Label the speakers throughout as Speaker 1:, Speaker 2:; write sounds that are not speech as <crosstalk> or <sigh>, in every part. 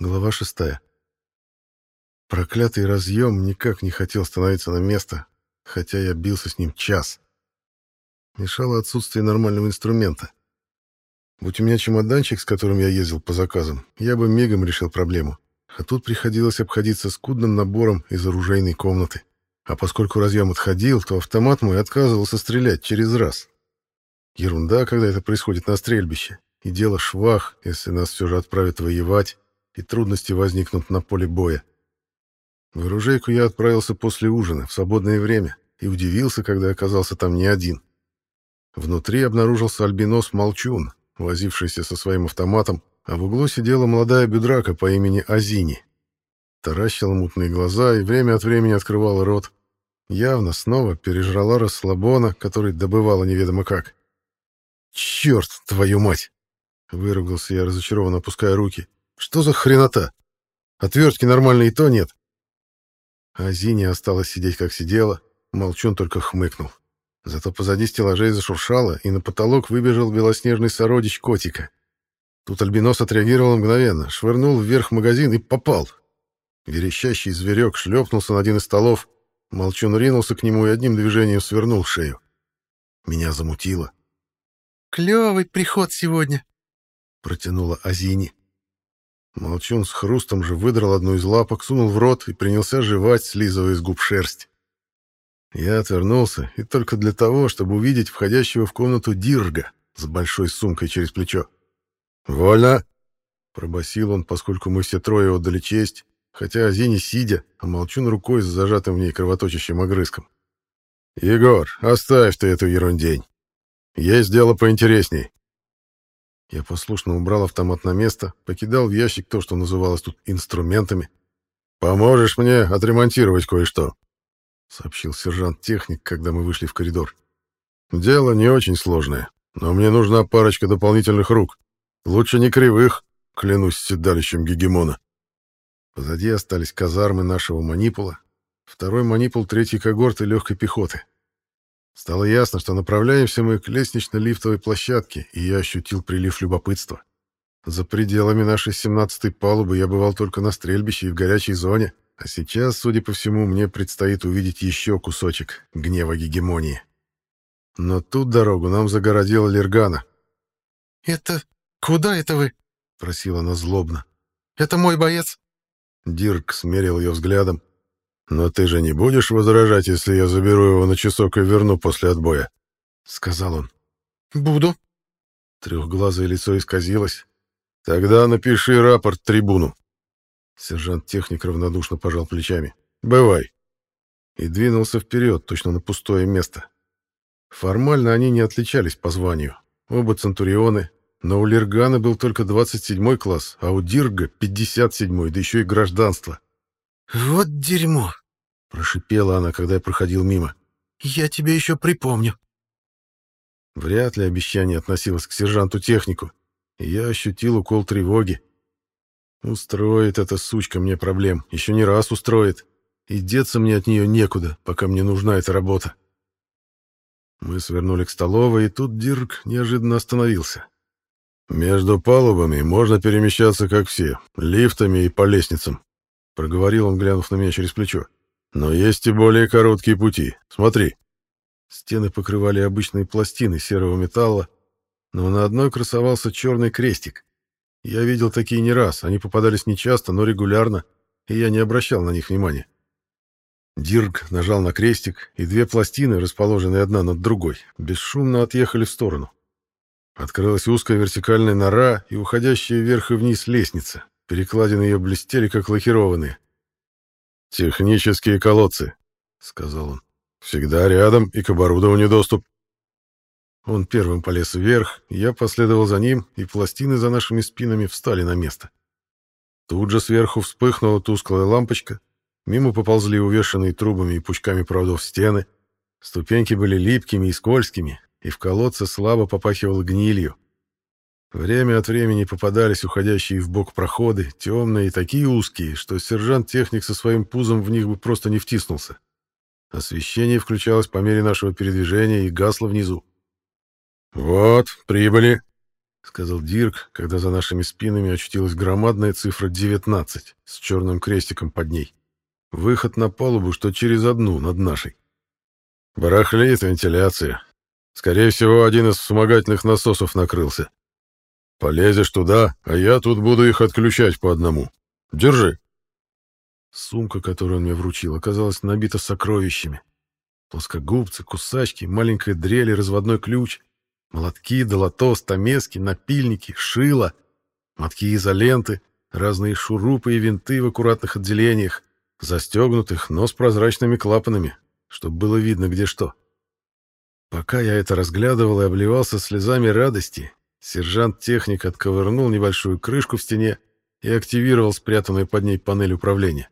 Speaker 1: Глава шестая. Проклятый разъем никак не хотел становиться на место, хотя я бился с ним час. Мешало отсутствие нормального инструмента. Будь у меня чемоданчик, с которым я ездил по заказам, я бы мигом решил проблему. А тут приходилось обходиться скудным набором из оружейной комнаты. А поскольку разъем отходил, то автомат мой отказывался стрелять через раз. Ерунда, когда это происходит на стрельбище. И дело швах, если нас все же отправят воевать, и трудности возникнут на поле боя. В оружейку я отправился после ужина, в свободное время, и удивился, когда оказался там не один. Внутри обнаружился альбинос Молчун, возившийся со своим автоматом, а в углу сидела молодая бедрака по имени Азини. Таращила мутные глаза и время от времени открывала рот. Явно снова пережрала расслабона, который добывала неведомо как. «Черт, твою мать!» — выругался я, разочарованно опуская руки. Что за хренота? Отвертки нормальной и то нет. А Зиня осталась сидеть, как сидела. Молчун только хмыкнул. Зато позади стеллажей зашуршало, и на потолок выбежал белоснежный сородич котика. Тут альбинос отреагировал мгновенно, швырнул вверх магазин и попал. Верещащий зверек шлепнулся на один из столов. Молчун ринулся к нему и одним движением свернул шею. Меня замутило.
Speaker 2: «Клевый приход сегодня», —
Speaker 1: протянула Азини. Молчун с хрустом же выдрал одну из лапок, сунул в рот и принялся жевать, слизывая из губ шерсть. Я отвернулся, и только для того, чтобы увидеть входящего в комнату Дирга с большой сумкой через плечо. «Вольно!» — пробасил он, поскольку мы все трое отдали честь, хотя Азини сидя, а Молчун рукой с зажатым в ней кровоточащим огрызком. «Егор, оставь ты эту ерундень. Есть дело поинтересней. Я послушно убрал автомат на место, покидал в ящик то, что называлось тут инструментами. «Поможешь мне отремонтировать кое-что», — сообщил сержант-техник, когда мы вышли в коридор. «Дело не очень сложное, но мне нужна парочка дополнительных рук. Лучше не кривых, клянусь седалищем гегемона». Позади остались казармы нашего манипула, второй манипул третьей когорты легкой пехоты. Стало ясно, что направляемся мы к лестнично-лифтовой площадке, и я ощутил прилив любопытства. За пределами нашей семнадцатой палубы я бывал только на стрельбище и в горячей зоне, а сейчас, судя по всему, мне предстоит увидеть еще кусочек гнева гегемонии. Но тут дорогу нам загородила Лергана.
Speaker 2: «Это... куда это вы?» — просила она злобно. «Это мой боец».
Speaker 1: Дирк смерил ее взглядом. «Но ты же не будешь возражать, если я заберу его на часок и верну после отбоя?» — сказал он.
Speaker 2: «Буду».
Speaker 1: Трехглазое лицо исказилось. «Тогда напиши рапорт трибуну». Сержант-техник равнодушно пожал плечами. «Бывай». И двинулся вперед, точно на пустое место. Формально они не отличались по званию. Оба центурионы, но у Лергана был только 27 класс, а у Дирга — 57 да еще и гражданство.
Speaker 2: «Вот дерьмо!»
Speaker 1: Прошипела она, когда я проходил мимо.
Speaker 2: «Я тебе еще припомню».
Speaker 1: Вряд ли обещание относилось к сержанту-технику, и я ощутил укол тревоги. Устроит эта сучка мне проблем, еще не раз устроит, и деться мне от нее некуда, пока мне нужна эта работа. Мы свернули к столовой, и тут Дирк неожиданно остановился. «Между палубами можно перемещаться, как все, лифтами и по лестницам», — проговорил он, глянув на меня через плечо. Но есть и более короткие пути. Смотри. Стены покрывали обычные пластины серого металла, но на одной красовался черный крестик. Я видел такие не раз, они попадались нечасто, но регулярно, и я не обращал на них внимания. Дирк нажал на крестик, и две пластины, расположенные одна над другой, бесшумно отъехали в сторону. Открылась узкая вертикальная нора и уходящая вверх и вниз лестница. Перекладины ее блестели, как лакированные. «Технические колодцы», — сказал он. «Всегда рядом и к оборудованию доступ». Он первым полез вверх, я последовал за ним, и пластины за нашими спинами встали на место. Тут же сверху вспыхнула тусклая лампочка, мимо поползли увешанные трубами и пучками проводов стены, ступеньки были липкими и скользкими, и в колодце слабо попахивало гнилью. Время от времени попадались уходящие в бок проходы, темные и такие узкие, что сержант-техник со своим пузом в них бы просто не втиснулся. Освещение включалось по мере нашего передвижения и гасло внизу. «Вот, прибыли», — сказал Дирк, когда за нашими спинами очутилась громадная цифра 19 с черным крестиком под ней. Выход на палубу, что через одну, над нашей. Барахлеет вентиляция. Скорее всего, один из вспомогательных насосов накрылся. Полезешь туда, а я тут буду их отключать по одному. Держи. Сумка, которую он мне вручил, оказалась набита сокровищами. Плоскогубцы, кусачки, маленькая дрель и разводной ключ, молотки, долото, стамески, напильники, шило, мотки изоленты, разные шурупы и винты в аккуратных отделениях, застегнутых, но с прозрачными клапанами, чтобы было видно, где что. Пока я это разглядывал и обливался слезами радости, сержант-техник отковырнул небольшую крышку в стене и активировал спрятанную под ней панель управления.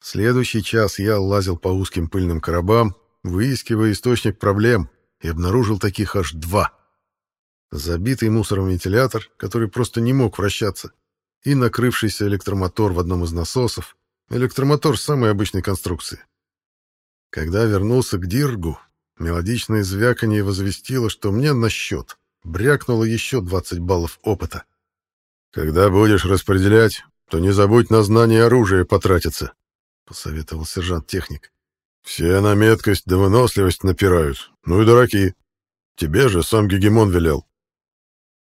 Speaker 1: Следующий час я лазил по узким пыльным коробам, выискивая источник проблем, и обнаружил таких аж два. Забитый мусором вентилятор, который просто не мог вращаться, и накрывшийся электромотор в одном из насосов, электромотор самой обычной конструкции. Когда вернулся к Диргу, мелодичное звяканье возвестило, что мне на счет брякнуло еще 20 баллов опыта. «Когда будешь распределять, то не забудь на знание оружия потратиться», посоветовал сержант-техник. «Все на меткость да выносливость напирают. Ну и дураки. Тебе же сам Гегемон велел».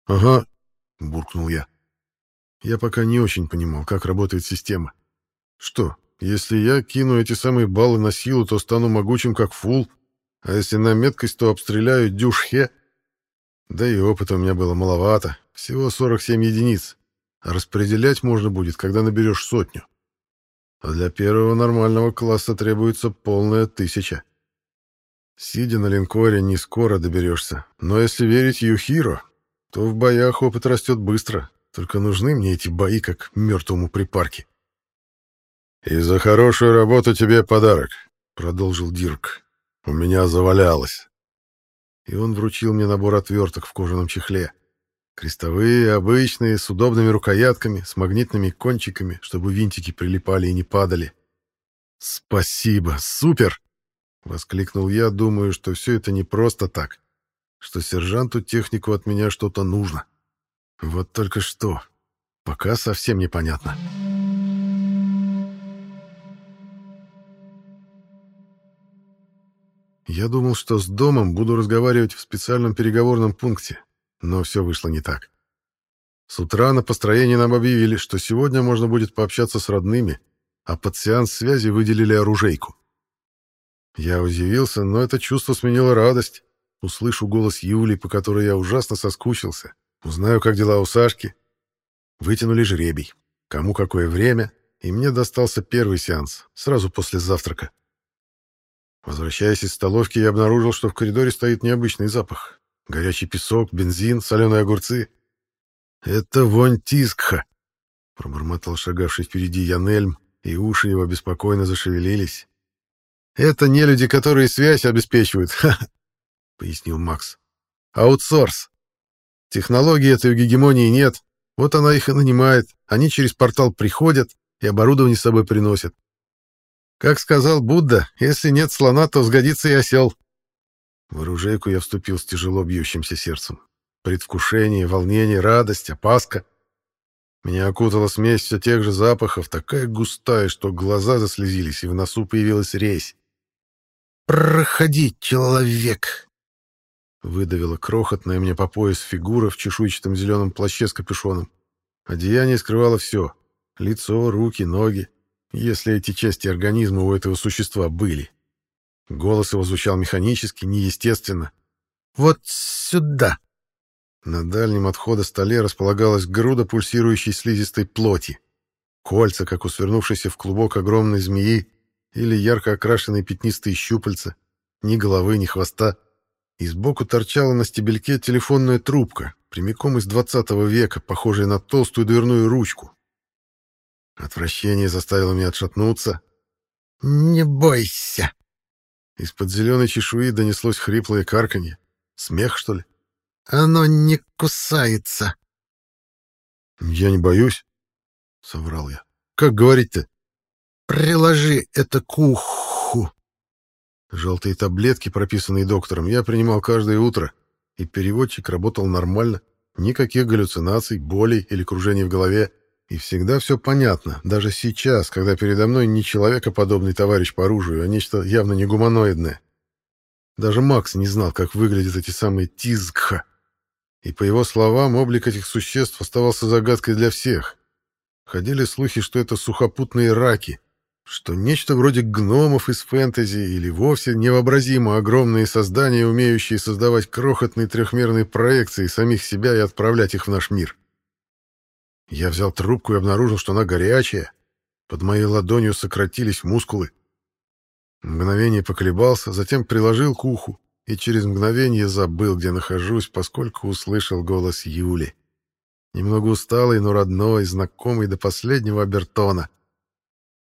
Speaker 2: «Ага», — буркнул я. Я пока не очень понимал, как работает система. Что, если я кину эти самые баллы на силу, то стану могучим, как фул, а если на меткость, то обстреляю дюшхе? Да и опыта у меня было маловато, всего 47 единиц, а распределять можно будет, когда наберешь сотню а для первого нормального класса требуется полная тысяча. Сидя на линкоре, не скоро доберешься, но если верить Юхиро, то в боях опыт растет быстро, только нужны мне эти бои как мертвому припарке.
Speaker 1: «И за хорошую работу тебе подарок», — продолжил Дирк. «У меня завалялось».
Speaker 2: И он вручил мне набор отверток в кожаном чехле. Крестовые, обычные, с удобными рукоятками, с магнитными кончиками, чтобы винтики прилипали и не падали. «Спасибо! Супер!» — воскликнул я, думаю, что все это не просто так, что сержанту-технику от меня что-то нужно. Вот только что. Пока совсем непонятно. Я думал, что с домом буду разговаривать в специальном переговорном пункте, но все вышло не так. С утра на построении нам объявили, что сегодня можно будет пообщаться с родными, а под сеанс связи выделили оружейку. Я удивился, но это чувство сменило радость. Услышу голос Юли, по которой я ужасно соскучился. Узнаю, как дела у Сашки. Вытянули жребий. Кому какое время, и мне достался первый сеанс, сразу после завтрака. Возвращаясь из столовки, я обнаружил, что в коридоре стоит необычный запах. Горячий песок, бензин, соленые огурцы. «Это вонь Тискха!» — пробормотал шагавший впереди Янельм, и уши его беспокойно зашевелились. «Это не люди, которые связь обеспечивают, <laughs> ха -ха, пояснил Макс. «Аутсорс. Технологии этой гегемонии нет, вот она их и нанимает. Они через портал приходят и оборудование с собой приносят. Как сказал Будда, если нет слона, то сгодится и осел. В оружейку я вступил с тяжело бьющимся сердцем. Предвкушение, волнение, радость, опаска. Меня окутала смесь все тех же запахов, такая густая, что глаза заслезились, и в носу появилась резь. «Проходи, человек!» Выдавила крохотная мне по пояс фигура в чешуйчатом зеленом плаще с капюшоном. Одеяние скрывало все — лицо, руки, ноги, если эти части организма у этого существа были. Голос его звучал механически, неестественно. «Вот сюда!» На дальнем отхода столе располагалась груда пульсирующей слизистой плоти. Кольца, как у свернувшейся в клубок огромной змеи, или ярко окрашенные пятнистые щупальца, ни головы, ни хвоста. И сбоку торчала на стебельке телефонная трубка, прямиком из двадцатого века, похожая на толстую дверную ручку. Отвращение заставило меня отшатнуться. «Не бойся!» Из-под зеленой чешуи донеслось хриплое карканье. Смех, что ли? «Оно не кусается». «Я не боюсь», — соврал я. «Как говорить-то?» «Приложи это к уху». Желтые таблетки, прописанные доктором, я принимал каждое утро, и переводчик работал нормально,
Speaker 1: Никаких галлюцинаций, болей или кружений в голове. И всегда все понятно, даже сейчас, когда передо мной не человекоподобный товарищ по оружию, а нечто явно не гуманоидное. Даже Макс не знал, как выглядят эти самые тизгха. И по его словам, облик этих существ оставался загадкой для всех. Ходили слухи, что это сухопутные раки, что нечто вроде гномов из фэнтези или вовсе невообразимо огромные создания, умеющие создавать крохотные трехмерные проекции самих себя и отправлять их в наш мир. Я взял трубку и обнаружил, что она горячая. Под моей ладонью сократились мускулы. Мгновение поколебался, затем приложил к уху и через мгновение забыл, где нахожусь, поскольку услышал голос Юли. Немного усталый, но родной, знакомый до последнего обертона.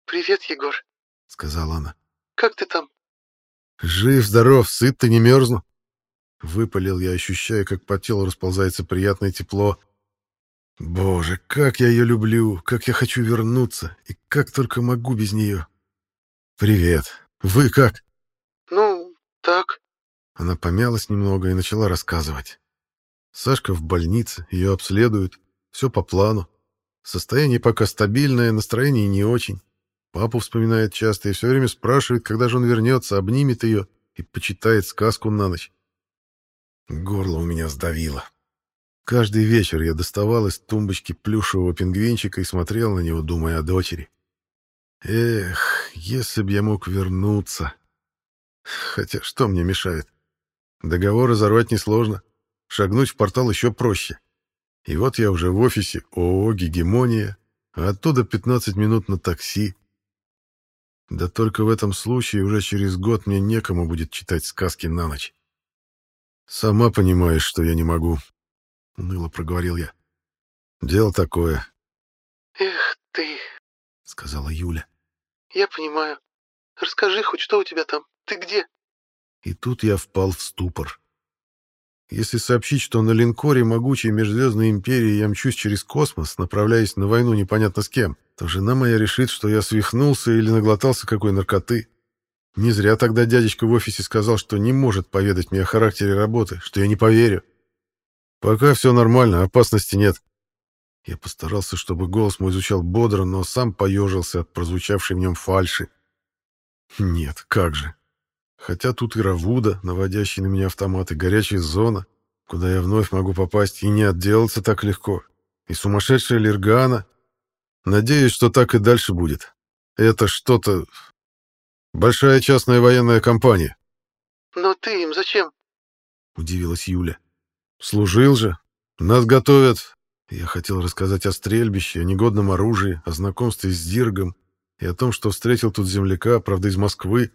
Speaker 3: «Привет, Егор», — сказала она. «Как ты там?»
Speaker 1: «Жив, здоров, сыт ты, не мерзну». Выпалил я, ощущая, как по телу расползается приятное тепло, Боже, как я ее люблю, как я хочу вернуться, и как только могу без нее. Привет. Вы как?
Speaker 3: Ну, так.
Speaker 1: Она помялась немного и начала рассказывать. Сашка в больнице, ее обследуют, все по плану. Состояние пока стабильное, настроение не очень. Папу вспоминает часто и все время спрашивает, когда же он вернется, обнимет ее и почитает сказку на ночь. Горло у меня сдавило. Каждый вечер я доставал из тумбочки плюшевого пингвинчика и смотрел на него, думая о дочери. Эх, если б я мог вернуться. Хотя что мне мешает? Договор разорвать несложно. Шагнуть в портал еще проще. И вот я уже в офисе ООО «Гегемония», а оттуда 15 минут на такси. Да только в этом случае уже через год мне некому будет читать сказки на ночь. Сама понимаешь, что я не могу. — уныло проговорил я. «Дело такое».
Speaker 3: «Эх ты», —
Speaker 1: сказала Юля.
Speaker 3: «Я понимаю. Расскажи хоть, что у тебя там? Ты где?»
Speaker 1: И тут я впал в ступор. Если сообщить, что на линкоре могучей межзвездной империи я мчусь через космос, направляясь на войну непонятно с кем, то жена моя решит, что я свихнулся или наглотался какой наркоты. Не зря тогда дядечка в офисе сказал, что не может поведать мне о характере работы, что я не поверю. «Пока все нормально, опасности нет». Я постарался, чтобы голос мой звучал бодро, но сам поежился от прозвучавшей в нем фальши. Нет, как же. Хотя тут и Равуда, наводящий на меня автомат, и горячая зона, куда я вновь могу попасть и не отделаться так легко, и сумасшедшая Лергана. Надеюсь, что так и дальше будет. Это что-то... Большая частная военная компания.
Speaker 3: «Но ты им зачем?»
Speaker 1: — удивилась Юля. Служил же. Нас готовят. Я хотел рассказать о стрельбище, о негодном оружии, о знакомстве с Диргом и о том, что встретил тут земляка, правда, из Москвы.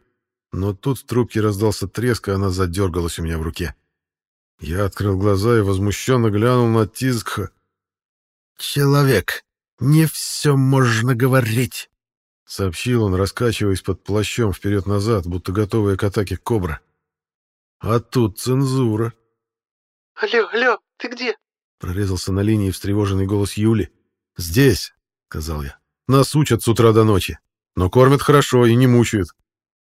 Speaker 1: Но тут в трубке раздался треск, и она задергалась у меня в руке. Я открыл глаза и возмущенно глянул на Тизгха.
Speaker 2: «Человек, не все можно говорить», —
Speaker 1: сообщил он, раскачиваясь под плащом вперед-назад, будто готовая к атаке кобра. «А тут цензура».
Speaker 3: «Алло, алло, ты где?»
Speaker 1: Прорезался на линии встревоженный голос Юли. «Здесь», — сказал я. «Нас учат с утра до ночи. Но кормят хорошо и не мучают.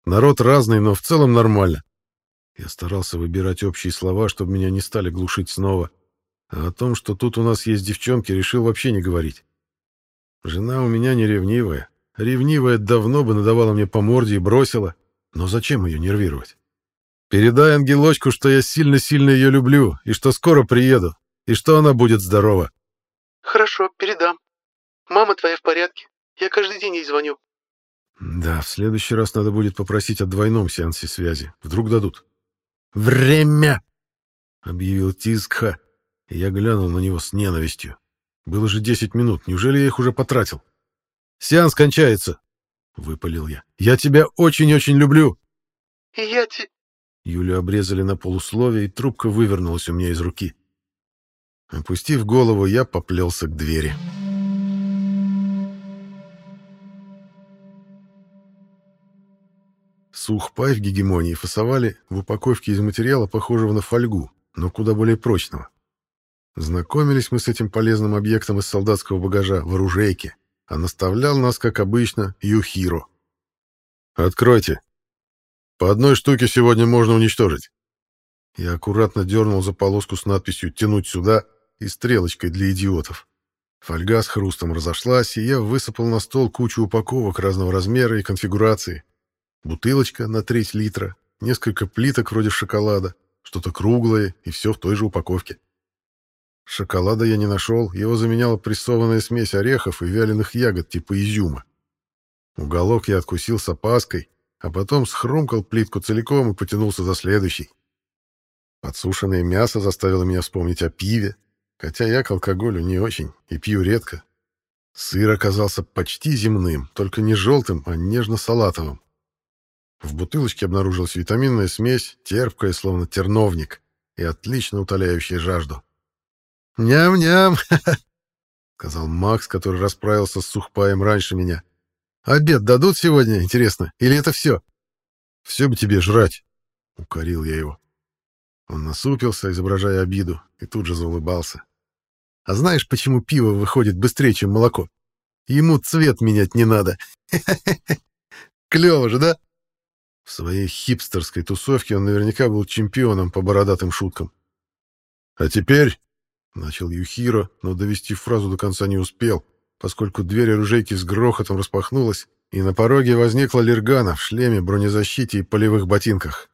Speaker 1: Народ разный, но в целом нормально». Я старался выбирать общие слова, чтобы меня не стали глушить снова. А о том, что тут у нас есть девчонки, решил вообще не говорить. Жена у меня не ревнивая. Ревнивая давно бы надавала мне по морде и бросила. Но зачем ее нервировать? Передай ангелочку, что я сильно-сильно ее люблю, и что скоро приеду, и что она будет здорова.
Speaker 3: Хорошо, передам. Мама твоя в порядке. Я каждый день ей звоню.
Speaker 1: Да, в следующий раз надо будет попросить о двойном сеансе связи. Вдруг дадут.
Speaker 2: Время!
Speaker 1: Объявил Тискха, и я глянул на него с ненавистью. Было же десять минут, неужели я их уже потратил? Сеанс кончается, — выпалил я. Я тебя очень-очень люблю.
Speaker 3: И я te...
Speaker 1: Юлю обрезали на полусловие, и трубка вывернулась у меня из руки. Опустив голову, я поплелся к двери. Сухпай в гегемонии фасовали в упаковке из материала, похожего на фольгу, но куда более прочного. Знакомились мы с этим полезным объектом из солдатского багажа в оружейке, а наставлял нас, как обычно, Юхиро. «Откройте», по одной штуке сегодня можно уничтожить. Я аккуратно дернул за полоску с надписью «Тянуть сюда»
Speaker 2: и стрелочкой для идиотов. Фольга с хрустом разошлась, и я высыпал на стол кучу упаковок разного размера и конфигурации. Бутылочка на треть литра, несколько плиток вроде шоколада, что-то круглое и все в той же упаковке. Шоколада я не нашел, его заменяла прессованная смесь орехов и вяленых ягод типа изюма. Уголок я откусил с опаской, а потом схрумкал плитку целиком и потянулся за следующей. Подсушенное мясо заставило меня вспомнить о пиве, хотя я к алкоголю не очень и пью редко. Сыр оказался почти земным, только не желтым, а нежно-салатовым. В бутылочке обнаружилась витаминная смесь, терпкая, словно терновник, и отлично утоляющая жажду. «Ням-ням!» <laughs> — сказал Макс, который расправился с сухпаем раньше меня. «Обед дадут сегодня, интересно? Или это все?» «Все бы тебе жрать!» — укорил я его. Он насупился, изображая обиду, и тут же заулыбался. А знаешь, почему пиво выходит быстрее, чем молоко? Ему цвет менять не надо. <laughs> Клево же, да? В своей хипстерской тусовке он наверняка был чемпионом по бородатым шуткам. А теперь, — начал Юхиро, но довести фразу до конца не успел, поскольку дверь оружейки с грохотом распахнулась, и на пороге возникла Лергана в шлеме, бронезащите и полевых ботинках.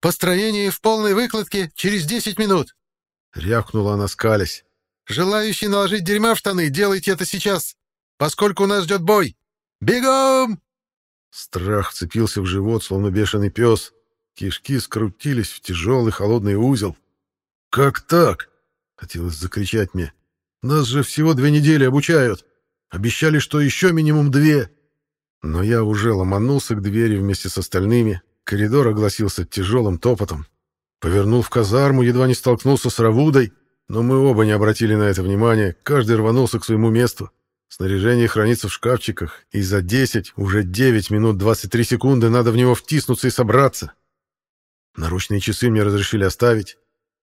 Speaker 3: «Построение в полной выкладке через десять минут!»
Speaker 2: — рявкнула она, скалясь.
Speaker 3: Желающие наложить дерьма в штаны, делайте это сейчас, поскольку нас ждет бой. Бегом!»
Speaker 2: Страх цепился в живот, словно бешеный пес. Кишки скрутились в тяжелый холодный узел. «Как так?» — хотелось закричать мне. «Нас же всего две недели обучают. Обещали, что еще минимум две». Но я уже ломанулся к двери вместе с остальными. Коридор огласился тяжелым топотом. Повернул в казарму, едва не столкнулся с Равудой — но мы оба не обратили на это внимания, каждый рванулся к своему месту. Снаряжение хранится в шкафчиках, и за 10, уже 9 минут 23 секунды надо в него втиснуться и собраться. Наручные часы мне разрешили оставить.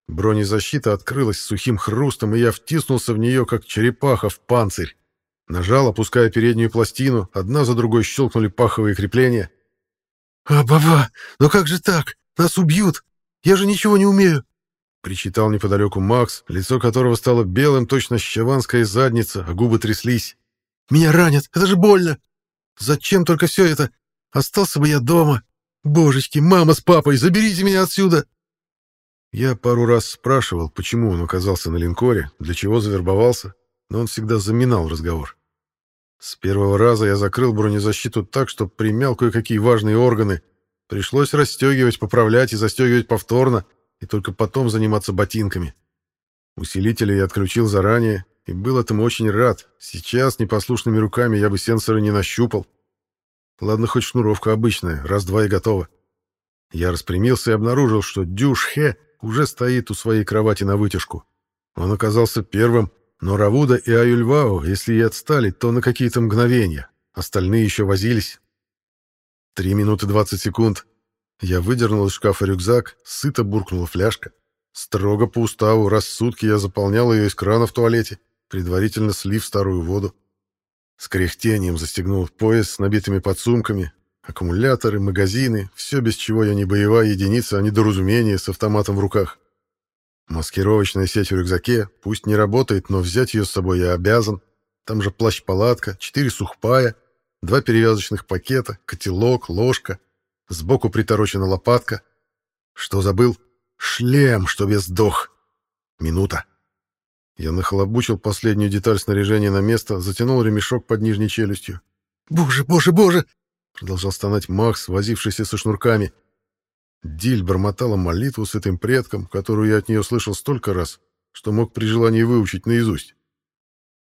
Speaker 2: Бронезащита открылась с сухим хрустом, и я втиснулся в нее, как черепаха в панцирь. Нажал, опуская переднюю пластину, одна за другой щелкнули паховые крепления.
Speaker 3: «А, баба, но как же так? Нас убьют! Я же ничего не умею!»
Speaker 2: Причитал неподалеку Макс, лицо которого стало белым, точно щаванская задница, а губы тряслись.
Speaker 3: «Меня ранят! Это же больно! Зачем только все это? Остался бы я дома! Божечки, мама с папой, заберите меня отсюда!»
Speaker 2: Я пару раз спрашивал, почему он оказался на линкоре, для чего завербовался, но он всегда заминал разговор. С первого раза я закрыл бронезащиту так, что примял кое-какие важные органы. Пришлось расстегивать, поправлять и застегивать повторно, и только потом заниматься ботинками. Усилители я отключил заранее, и был этому очень рад. Сейчас непослушными руками я бы сенсоры не нащупал. Ладно, хоть шнуровка обычная, раз-два и готово. Я распрямился и обнаружил, что Дюш Хе уже стоит у своей кровати на вытяжку. Он оказался первым, но Равуда и Аюльвао, если и отстали, то на какие-то мгновения. Остальные еще возились. Три минуты двадцать секунд. Я выдернул из шкафа рюкзак, сыто буркнула фляжка. Строго по уставу, раз в сутки я заполнял ее из крана в туалете, предварительно слив старую воду. С кряхтением застегнул пояс с набитыми подсумками, аккумуляторы, магазины, все, без чего я не боевая единица, а недоразумение с автоматом в руках. Маскировочная сеть в рюкзаке, пусть не работает, но взять ее с собой я обязан. Там же плащ-палатка, четыре сухпая, два перевязочных пакета, котелок, ложка, Сбоку приторочена лопатка. Что забыл? Шлем, чтоб я сдох. Минута. Я нахлобучил последнюю деталь снаряжения на место, затянул ремешок под нижней челюстью.
Speaker 3: «Боже, боже, боже!»
Speaker 2: — продолжал стонать Макс, возившийся со шнурками. Диль бормотала молитву с этим предком, которую я от нее слышал столько раз, что мог при желании выучить наизусть.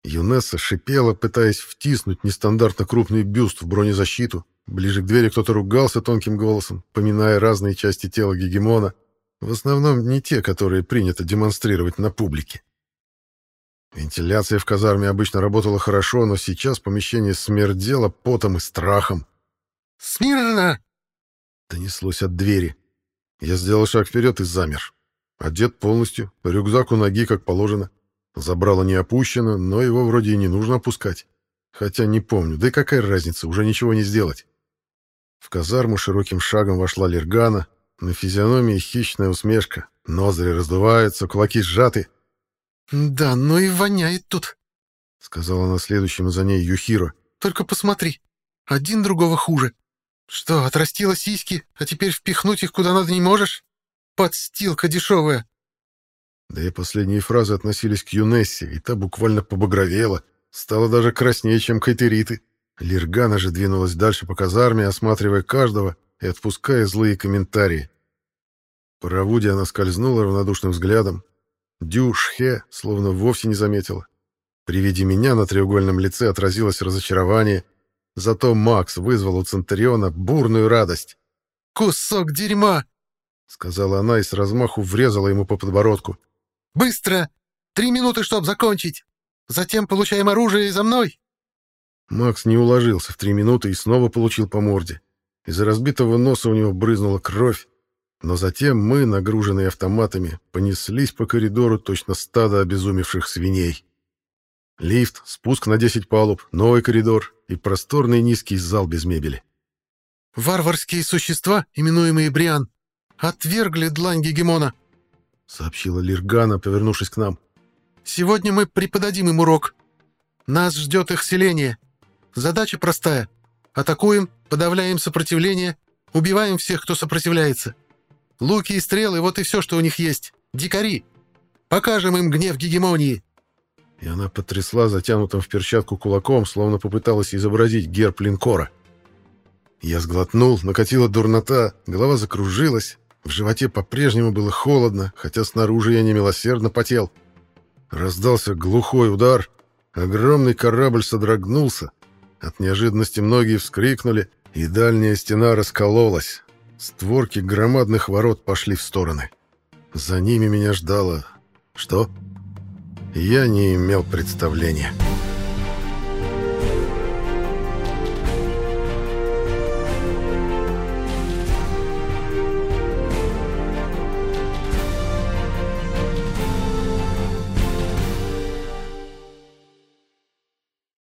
Speaker 2: Юнесса шипела, пытаясь втиснуть нестандартно крупный бюст в бронезащиту, Ближе к двери кто-то ругался тонким голосом, поминая разные части тела гегемона, в основном не те, которые принято демонстрировать на публике. Вентиляция в казарме обычно работала хорошо, но сейчас помещение смердело потом и страхом.
Speaker 3: «Смирно!»
Speaker 2: Донеслось от двери. Я сделал шаг вперед и замер. Одет полностью, рюкзак у ноги, как положено. Забрало не опущено, но его вроде и не нужно опускать. Хотя не помню, да и какая разница, уже ничего не сделать. В казарму широким шагом вошла Лергана, на физиономии хищная усмешка, ноздри раздуваются, кулаки сжаты.
Speaker 3: «Да, ну и воняет тут», —
Speaker 2: сказала она следующему за ней Юхиро.
Speaker 3: «Только посмотри, один другого хуже. Что, отрастила сиськи, а теперь впихнуть их куда надо не можешь? Подстилка дешевая».
Speaker 2: Да и последние фразы относились к Юнессе, и та буквально побагровела, стала даже краснее, чем кайтериты. Лиргана же двинулась дальше по казарме, осматривая каждого и отпуская злые комментарии. По она скользнула равнодушным взглядом. Дюшхе словно вовсе не заметила. При виде меня на треугольном лице отразилось разочарование, зато Макс вызвал у Центуриона бурную радость.
Speaker 3: «Кусок дерьма!»
Speaker 2: — сказала она и с размаху врезала ему по подбородку.
Speaker 3: «Быстро! Три минуты, чтоб закончить! Затем получаем оружие и за мной!»
Speaker 2: Макс не уложился в три минуты и снова получил по морде. Из-за разбитого носа у него брызнула кровь, но затем мы, нагруженные автоматами, понеслись по коридору точно стадо обезумевших свиней. Лифт, спуск на 10 палуб, новый коридор и просторный низкий зал без мебели.
Speaker 3: «Варварские существа, именуемые Бриан, отвергли длань гегемона», —
Speaker 2: сообщила Лиргана, повернувшись к нам.
Speaker 3: «Сегодня мы преподадим им урок. Нас ждет их селение. Задача простая. Атакуем, подавляем сопротивление, убиваем всех, кто сопротивляется. Луки и стрелы — вот и все, что у них есть. Дикари! Покажем им гнев гегемонии!»
Speaker 2: И она потрясла затянутым в перчатку кулаком, словно попыталась изобразить герб линкора. Я сглотнул, накатила дурнота, голова закружилась, в животе по-прежнему было холодно, хотя снаружи я немилосердно потел. Раздался глухой удар, огромный корабль содрогнулся, от неожиданности многие вскрикнули, и дальняя стена раскололась. Створки громадных ворот пошли в стороны. За ними меня ждало... Что? Я не имел представления.